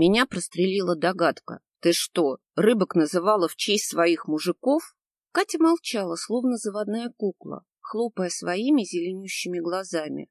Меня прострелила догадка. Ты что, рыбок называла в честь своих мужиков? Катя молчала, словно заводная кукла, хлопая своими зеленющими глазами.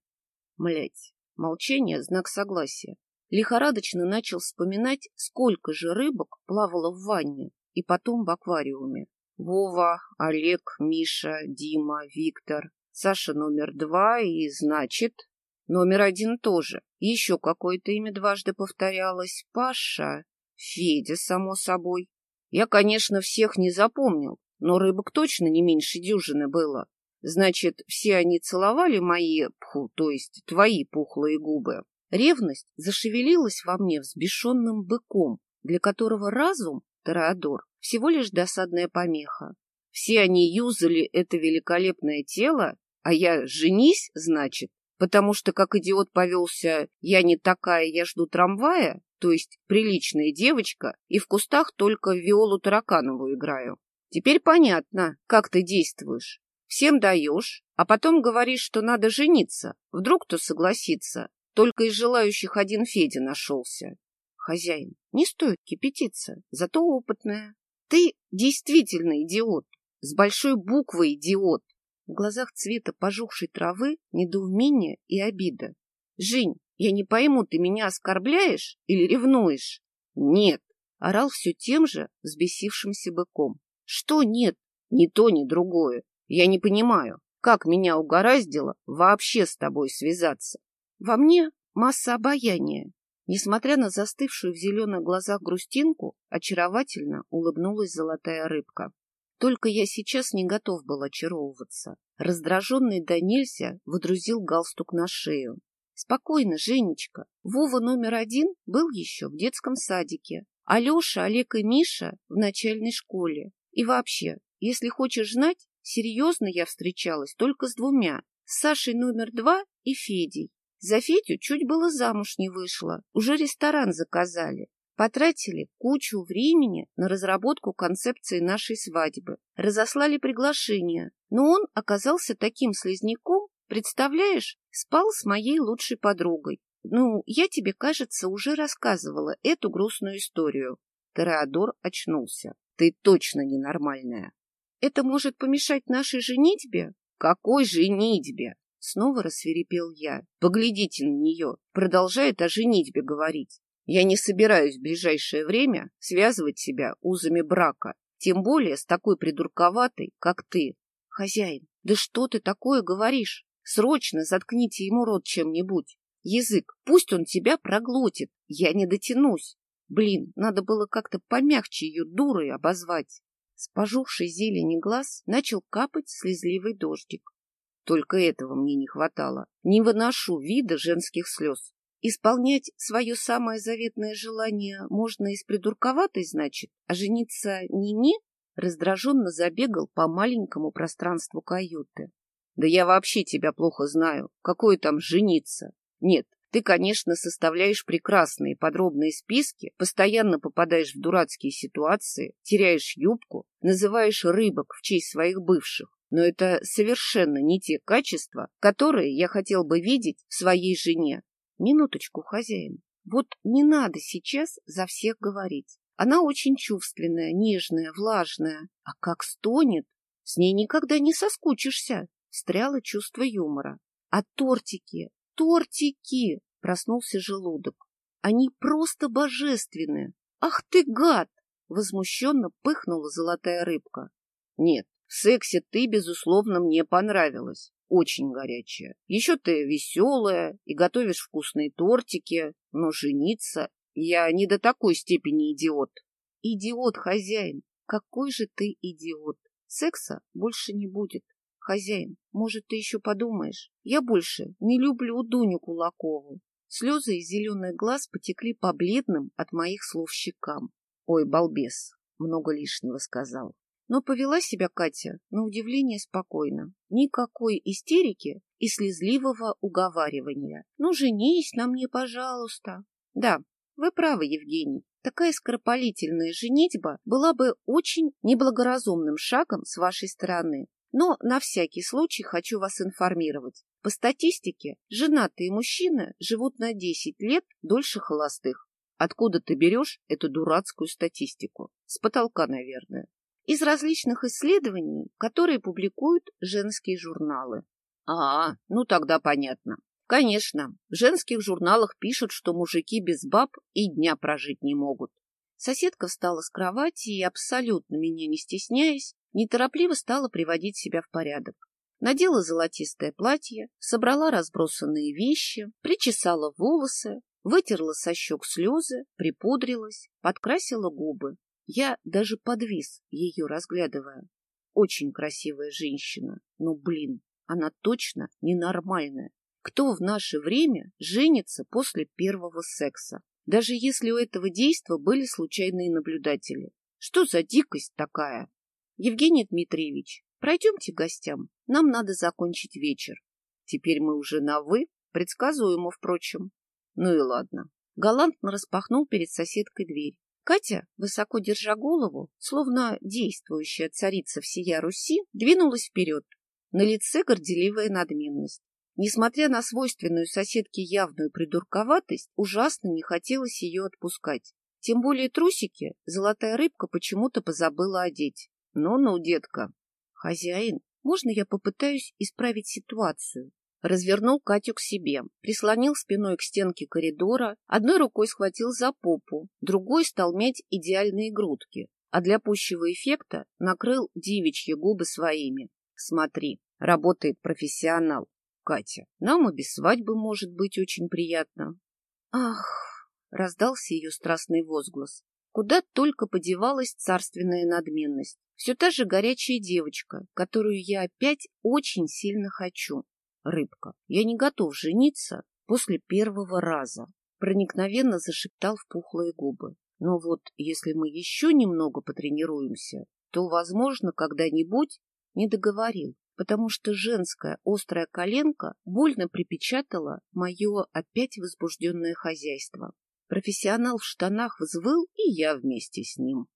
Млять, молчание — знак согласия. Лихорадочно начал вспоминать, сколько же рыбок плавало в ванне и потом в аквариуме. Вова, Олег, Миша, Дима, Виктор, Саша номер два и, значит, номер один тоже. Еще какое-то имя дважды повторялось. Паша, Федя, само собой. Я, конечно, всех не запомнил, но рыбок точно не меньше дюжины было. Значит, все они целовали мои, пху, то есть твои пухлые губы. Ревность зашевелилась во мне взбешенным быком, для которого разум, Тореадор, всего лишь досадная помеха. Все они юзали это великолепное тело, а я женись, значит, потому что, как идиот повелся, я не такая, я жду трамвая, то есть приличная девочка, и в кустах только Виолу Тараканову играю. Теперь понятно, как ты действуешь. Всем даешь, а потом говоришь, что надо жениться. Вдруг кто согласится. Только из желающих один Федя нашелся. Хозяин, не стоит кипятиться, зато опытная. Ты действительно идиот, с большой буквы идиот. В глазах цвета пожухшей травы недоумение и обида. Жень, я не пойму, ты меня оскорбляешь или ревнуешь? Нет, орал все тем же взбесившимся быком. Что нет? Ни то, ни другое. Я не понимаю, как меня угораздило вообще с тобой связаться. Во мне масса обаяния. Несмотря на застывшую в зеленых глазах грустинку, очаровательно улыбнулась золотая рыбка. Только я сейчас не готов был очаровываться. Раздраженный до нельзя выдрузил галстук на шею. Спокойно, Женечка. Вова номер один был еще в детском садике. Алеша, Олег и Миша в начальной школе. И вообще, если хочешь знать, серьезно я встречалась только с двумя. С Сашей номер два и Федей. За Федю чуть было замуж не вышла. Уже ресторан заказали. Потратили кучу времени на разработку концепции нашей свадьбы. Разослали приглашение. Но он оказался таким слизняком, представляешь, спал с моей лучшей подругой. Ну, я тебе, кажется, уже рассказывала эту грустную историю. Тореадор очнулся. Ты точно ненормальная. Это может помешать нашей женитьбе? Какой женитьбе? Снова рассверепел я. Поглядите на нее. Продолжает о женитьбе говорить. Я не собираюсь в ближайшее время связывать себя узами брака, тем более с такой придурковатой, как ты. Хозяин, да что ты такое говоришь? Срочно заткните ему рот чем-нибудь. Язык, пусть он тебя проглотит. Я не дотянусь. Блин, надо было как-то помягче ее дурой обозвать. С пожухшей зелени глаз начал капать слезливый дождик. Только этого мне не хватало. Не выношу вида женских слез. Исполнять свое самое заветное желание можно из придурковатой, значит, а жениться не-не? Раздраженно забегал по маленькому пространству каюты. Да я вообще тебя плохо знаю. Какое там жениться? Нет, ты, конечно, составляешь прекрасные подробные списки, постоянно попадаешь в дурацкие ситуации, теряешь юбку, называешь рыбок в честь своих бывших. Но это совершенно не те качества, которые я хотел бы видеть в своей жене. Минуточку, хозяин. Вот не надо сейчас за всех говорить. Она очень чувственная, нежная, влажная. А как стонет, с ней никогда не соскучишься. Встряло чувство юмора. А тортики, тортики! Проснулся желудок. Они просто божественные. Ах ты гад! Возмущенно пыхнула золотая рыбка. Нет, в сексе ты, безусловно, мне понравилась. Очень горячая. Еще ты веселая и готовишь вкусные тортики, но жениться я не до такой степени идиот. Идиот, хозяин. Какой же ты идиот. Секса больше не будет. Хозяин, может, ты еще подумаешь? Я больше не люблю Дуню Кулакову. Слезы из зеленых глаз потекли по бледным от моих слов щекам. Ой, балбес, много лишнего сказал. Но повела себя Катя, на удивление, спокойно. Никакой истерики и слезливого уговаривания. Ну, женись на мне, пожалуйста. Да, вы правы, Евгений. Такая скоропалительная женитьба была бы очень неблагоразумным шагом с вашей стороны. Но на всякий случай хочу вас информировать. По статистике, женатые мужчины живут на 10 лет дольше холостых. Откуда ты берешь эту дурацкую статистику? С потолка, наверное. Из различных исследований, которые публикуют женские журналы. А, ну тогда понятно. Конечно, в женских журналах пишут, что мужики без баб и дня прожить не могут. Соседка встала с кровати и, абсолютно меня не стесняясь, неторопливо стала приводить себя в порядок. Надела золотистое платье, собрала разбросанные вещи, причесала волосы, вытерла со щек слезы, припудрилась, подкрасила губы. Я даже подвис, ее разглядывая. Очень красивая женщина, но, блин, она точно ненормальная. Кто в наше время женится после первого секса? даже если у этого действа были случайные наблюдатели. Что за дикость такая? Евгений Дмитриевич, пройдемте к гостям. Нам надо закончить вечер. Теперь мы уже на «вы», предсказуемо, впрочем. Ну и ладно. Галантно распахнул перед соседкой дверь. Катя, высоко держа голову, словно действующая царица всея Руси, двинулась вперед. На лице горделивая надменность. Несмотря на свойственную соседке явную придурковатость, ужасно не хотелось ее отпускать. Тем более трусики золотая рыбка почему-то позабыла одеть. Ну-ну, детка. Хозяин, можно я попытаюсь исправить ситуацию? Развернул Катю к себе, прислонил спиной к стенке коридора, одной рукой схватил за попу, другой стал мять идеальные грудки, а для пущего эффекта накрыл девичьи губы своими. Смотри, работает профессионал. Катя. Нам и без свадьбы может быть очень приятно. Ах, раздался ее страстный возглас. Куда только подевалась царственная надменность. Все та же горячая девочка, которую я опять очень сильно хочу. Рыбка, я не готов жениться после первого раза. Проникновенно зашептал в пухлые губы. Но вот если мы еще немного потренируемся, то, возможно, когда-нибудь не договорил потому что женская острая коленка больно припечатала мое опять возбужденное хозяйство. Профессионал в штанах взвыл, и я вместе с ним.